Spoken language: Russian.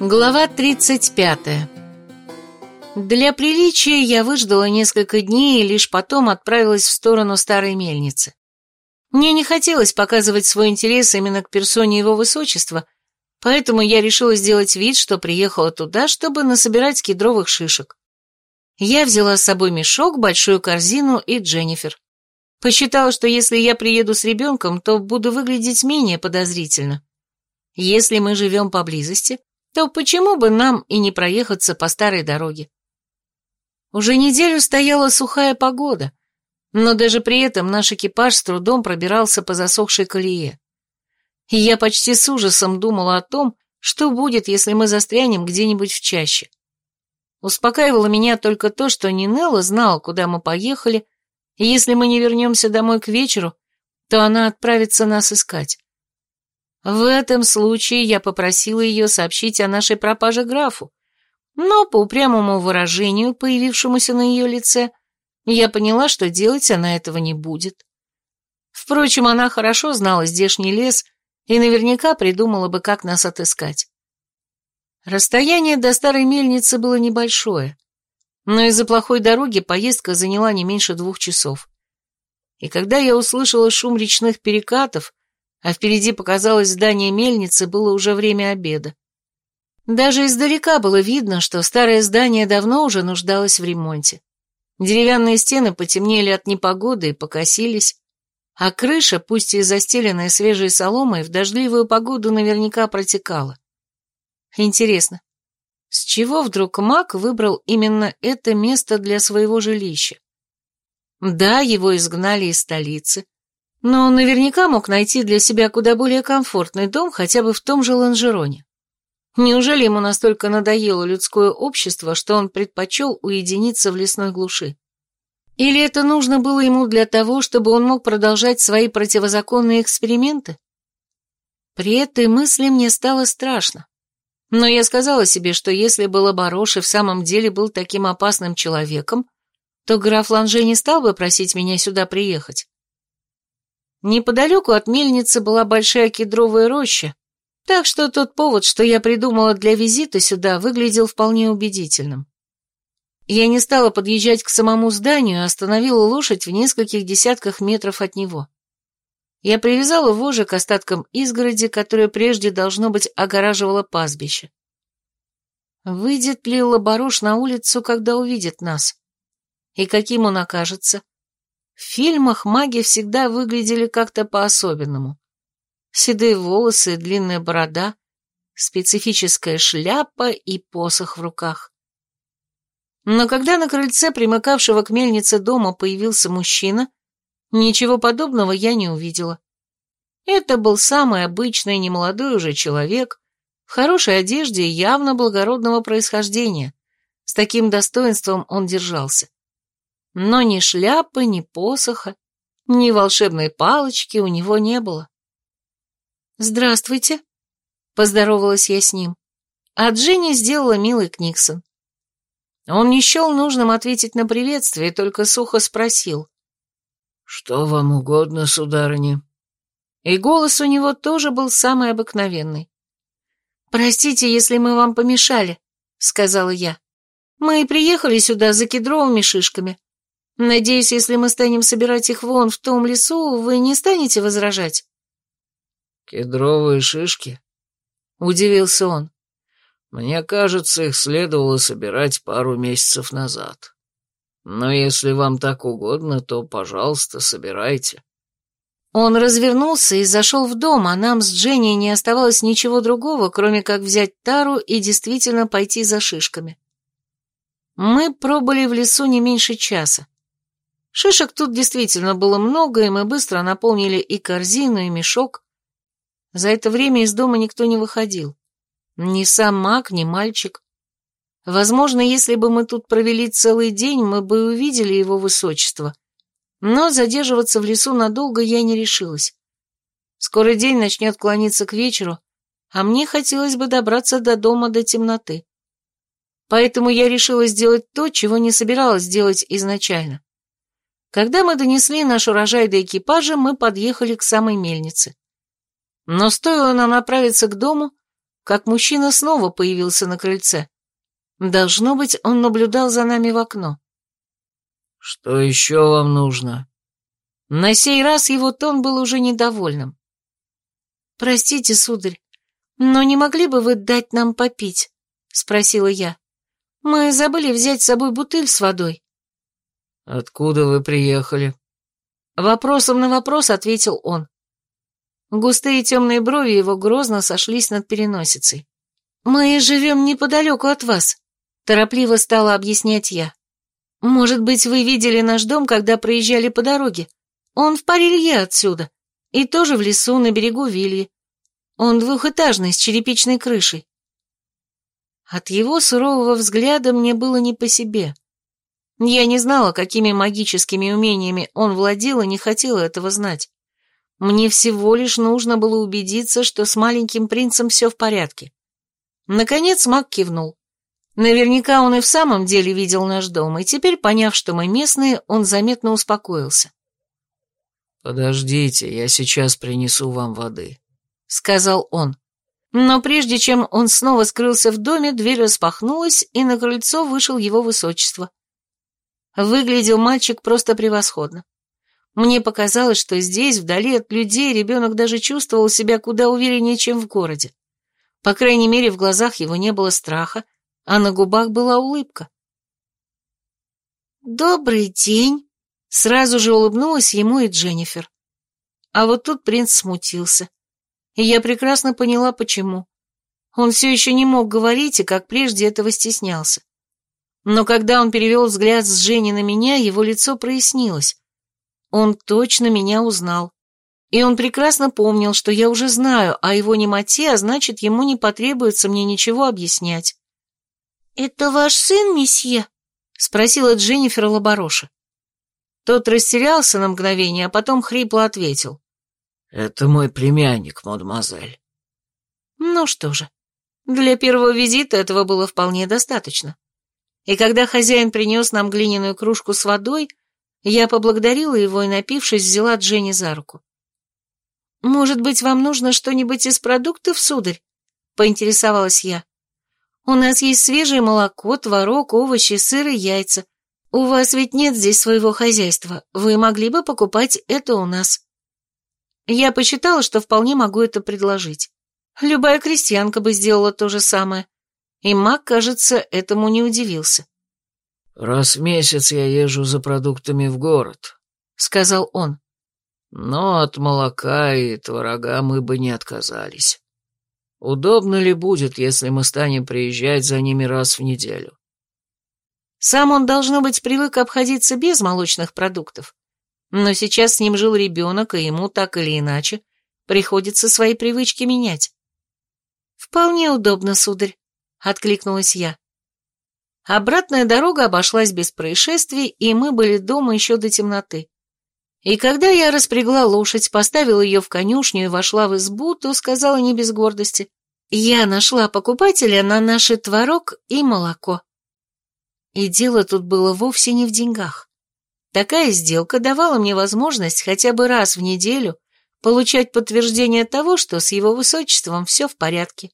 Глава 35. Для приличия я выждала несколько дней и лишь потом отправилась в сторону старой мельницы. Мне не хотелось показывать свой интерес именно к персоне его высочества, поэтому я решила сделать вид, что приехала туда, чтобы насобирать кедровых шишек. Я взяла с собой мешок, большую корзину и Дженнифер. Посчитала, что если я приеду с ребенком, то буду выглядеть менее подозрительно. Если мы живем поблизости, то почему бы нам и не проехаться по старой дороге? Уже неделю стояла сухая погода, но даже при этом наш экипаж с трудом пробирался по засохшей колее. И я почти с ужасом думала о том, что будет, если мы застрянем где-нибудь в чаще. Успокаивало меня только то, что Нинелла знала, куда мы поехали, и если мы не вернемся домой к вечеру, то она отправится нас искать. В этом случае я попросила ее сообщить о нашей пропаже графу, но по упрямому выражению, появившемуся на ее лице, я поняла, что делать она этого не будет. Впрочем, она хорошо знала здешний лес и наверняка придумала бы, как нас отыскать. Расстояние до старой мельницы было небольшое, но из-за плохой дороги поездка заняла не меньше двух часов. И когда я услышала шум речных перекатов, а впереди показалось здание мельницы, было уже время обеда. Даже издалека было видно, что старое здание давно уже нуждалось в ремонте. Деревянные стены потемнели от непогоды и покосились, а крыша, пусть и застеленная свежей соломой, в дождливую погоду наверняка протекала. Интересно, с чего вдруг маг выбрал именно это место для своего жилища? Да, его изгнали из столицы, но он наверняка мог найти для себя куда более комфортный дом хотя бы в том же Ланжероне. Неужели ему настолько надоело людское общество, что он предпочел уединиться в лесной глуши? Или это нужно было ему для того, чтобы он мог продолжать свои противозаконные эксперименты? При этой мысли мне стало страшно. Но я сказала себе, что если бы Лабарош и в самом деле был таким опасным человеком, то граф Ланже не стал бы просить меня сюда приехать. Неподалеку от мельницы была большая кедровая роща, так что тот повод, что я придумала для визита сюда, выглядел вполне убедительным. Я не стала подъезжать к самому зданию, а остановила лошадь в нескольких десятках метров от него. Я привязала вожжи к остаткам изгороди, которая прежде, должно быть, огораживала пастбище. Выйдет ли Лабарош на улицу, когда увидит нас? И каким он окажется? В фильмах маги всегда выглядели как-то по-особенному. Седые волосы, длинная борода, специфическая шляпа и посох в руках. Но когда на крыльце примыкавшего к мельнице дома появился мужчина, ничего подобного я не увидела. Это был самый обычный немолодой уже человек, в хорошей одежде и явно благородного происхождения. С таким достоинством он держался но ни шляпы, ни посоха, ни волшебной палочки у него не было. «Здравствуйте», — поздоровалась я с ним, а Дженни сделала милый Книксон. Он не счел нужным ответить на приветствие, только сухо спросил. «Что вам угодно, сударыня?» И голос у него тоже был самый обыкновенный. «Простите, если мы вам помешали», — сказала я. «Мы приехали сюда за кедровыми шишками. Надеюсь, если мы станем собирать их вон в том лесу, вы не станете возражать?» «Кедровые шишки?» — удивился он. «Мне кажется, их следовало собирать пару месяцев назад. Но если вам так угодно, то, пожалуйста, собирайте». Он развернулся и зашел в дом, а нам с Дженни не оставалось ничего другого, кроме как взять тару и действительно пойти за шишками. Мы пробыли в лесу не меньше часа. Шишек тут действительно было много, и мы быстро наполнили и корзину, и мешок. За это время из дома никто не выходил. Ни сам маг, ни мальчик. Возможно, если бы мы тут провели целый день, мы бы увидели его высочество. Но задерживаться в лесу надолго я не решилась. Скоро день начнет клониться к вечеру, а мне хотелось бы добраться до дома до темноты. Поэтому я решила сделать то, чего не собиралась делать изначально. Когда мы донесли наш урожай до экипажа, мы подъехали к самой мельнице. Но стоило нам направиться к дому, как мужчина снова появился на крыльце. Должно быть, он наблюдал за нами в окно. «Что еще вам нужно?» На сей раз его тон был уже недовольным. «Простите, сударь, но не могли бы вы дать нам попить?» — спросила я. «Мы забыли взять с собой бутыль с водой». «Откуда вы приехали?» Вопросом на вопрос ответил он. Густые темные брови его грозно сошлись над переносицей. «Мы живем неподалеку от вас», — торопливо стала объяснять я. «Может быть, вы видели наш дом, когда проезжали по дороге? Он в паре отсюда, и тоже в лесу на берегу Вильи. Он двухэтажный, с черепичной крышей». От его сурового взгляда мне было не по себе. Я не знала, какими магическими умениями он владел и не хотела этого знать. Мне всего лишь нужно было убедиться, что с маленьким принцем все в порядке. Наконец маг кивнул. Наверняка он и в самом деле видел наш дом, и теперь, поняв, что мы местные, он заметно успокоился. «Подождите, я сейчас принесу вам воды», — сказал он. Но прежде чем он снова скрылся в доме, дверь распахнулась, и на крыльцо вышел его высочество. Выглядел мальчик просто превосходно. Мне показалось, что здесь, вдали от людей, ребенок даже чувствовал себя куда увереннее, чем в городе. По крайней мере, в глазах его не было страха, а на губах была улыбка. «Добрый день!» — сразу же улыбнулась ему и Дженнифер. А вот тут принц смутился. И я прекрасно поняла, почему. Он все еще не мог говорить, и как прежде этого стеснялся. Но когда он перевел взгляд с Жени на меня, его лицо прояснилось. Он точно меня узнал. И он прекрасно помнил, что я уже знаю о его немоте, а значит, ему не потребуется мне ничего объяснять. «Это ваш сын, месье?» — спросила Дженнифер Лабороша. Тот растерялся на мгновение, а потом хрипло ответил. «Это мой племянник, мадемуазель». Ну что же, для первого визита этого было вполне достаточно и когда хозяин принес нам глиняную кружку с водой, я поблагодарила его и, напившись, взяла Дженни за руку. «Может быть, вам нужно что-нибудь из продуктов, сударь?» — поинтересовалась я. «У нас есть свежее молоко, творог, овощи, сыр и яйца. У вас ведь нет здесь своего хозяйства. Вы могли бы покупать это у нас». Я посчитала, что вполне могу это предложить. Любая крестьянка бы сделала то же самое и маг, кажется, этому не удивился. «Раз в месяц я езжу за продуктами в город», — сказал он. «Но от молока и творога мы бы не отказались. Удобно ли будет, если мы станем приезжать за ними раз в неделю?» Сам он, должно быть, привык обходиться без молочных продуктов. Но сейчас с ним жил ребенок, и ему так или иначе приходится свои привычки менять. «Вполне удобно, сударь», откликнулась я. Обратная дорога обошлась без происшествий, и мы были дома еще до темноты. И когда я распрягла лошадь, поставила ее в конюшню и вошла в избу, то сказала не без гордости. Я нашла покупателя на наши творог и молоко. И дело тут было вовсе не в деньгах. Такая сделка давала мне возможность хотя бы раз в неделю получать подтверждение того, что с его высочеством все в порядке.